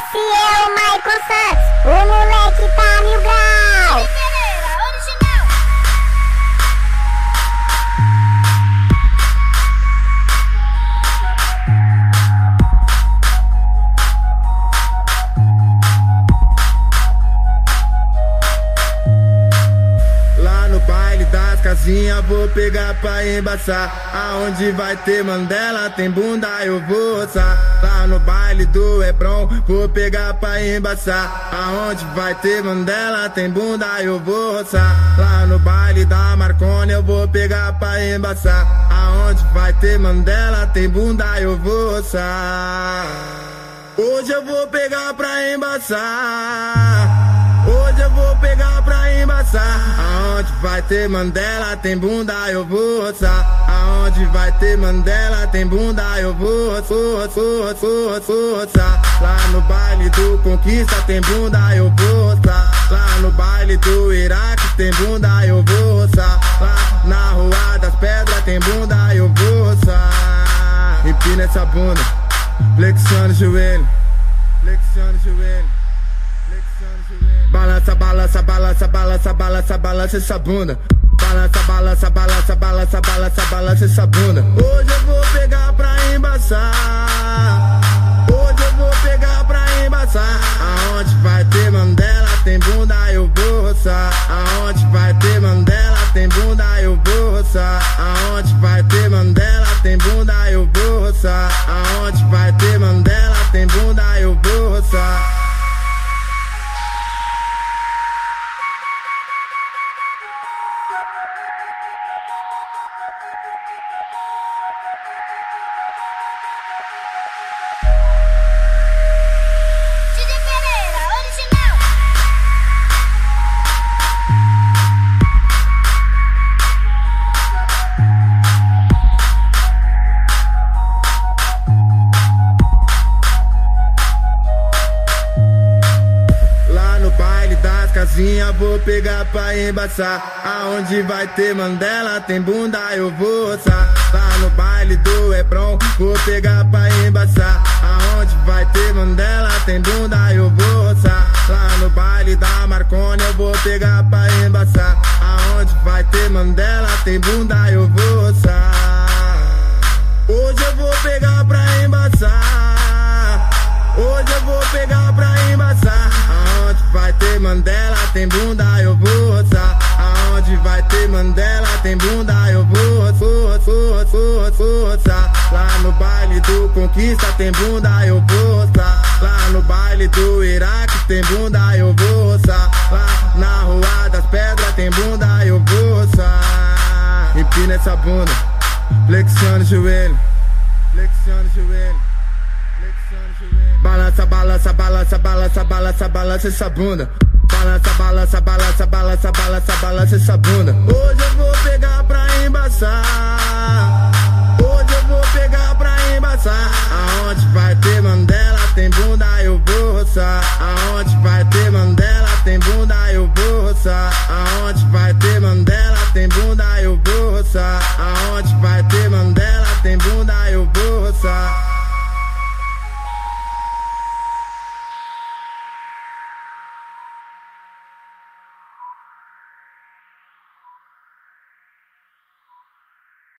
Esse é o Michael Santos, o moleque tá mil grau. Casinhas vou pegar pra embaçar. Aonde vai ter Mandela, tem bunda, eu vou roçar. Lá no baile do Hebron, vou pegar pra embaçar. Aonde vai ter Mandela, tem bunda, eu vou roçar. Lá no baile da Marconi eu vou pegar pra embaçar. Aonde vai ter Mandela, tem bunda, eu vou roçar. Hoje eu vou pegar pra embaçar. Hoje eu vou pegar pra embaçar Aonde vai ter Mandela, tem bunda, eu vou roçar. Aonde vai ter Mandela, tem bunda, eu vou roçar, Lá no baile do Conquista tem bunda, eu vou roçar. Lá no baile do Iraque tem bunda, eu vou roçar. Lá na Rua das Pedras tem bunda, eu vou roçar. Empina essa bunda, flexiona o joelho Flexiona o joelho Balança, balança, balança, balança, balança, balança essa bunda. Balança, balança, balança, balança, balança, balança essa bunda. Hoje eu vou pegar pra embaçar. Das vou pegar pra embaçar. Aonde vai ter Mandela, tem bunda, eu vou roçar. Lá no baile do Hebron, vou pegar pra embaçar. Aonde vai ter Mandela, tem bunda, eu vou roçar. Lá no baile da Marconi eu vou pegar pra embaçar. Aonde vai ter Mandela, tem bunda, eu vou roçar. Hoje eu vou pegar pra embaçar. Hoje eu vou pegar tem bunda, eu vou roçar. Aonde vai ter Mandela, tem bunda, eu vou roçar, Lá no baile do Conquista tem bunda, eu vou roçar. Lá no baile do Iraque tem bunda, eu vou roçar. Lá na Rua das Pedras tem bunda, eu vou roçar. Empina essa bunda, flexiona o joelho Flexiona o joelho Balança, balança, balança, balança, balança, balança essa bunda. Balança, balança, balança, balança, balança, balança essa bunda. Hoje eu vou pegar pra embaçar. Hoje eu vou pegar pra embaçar. Aonde vai ter Mandela, tem bunda, eu vou roçar. Aonde vai ter Mandela, tem bunda, eu vou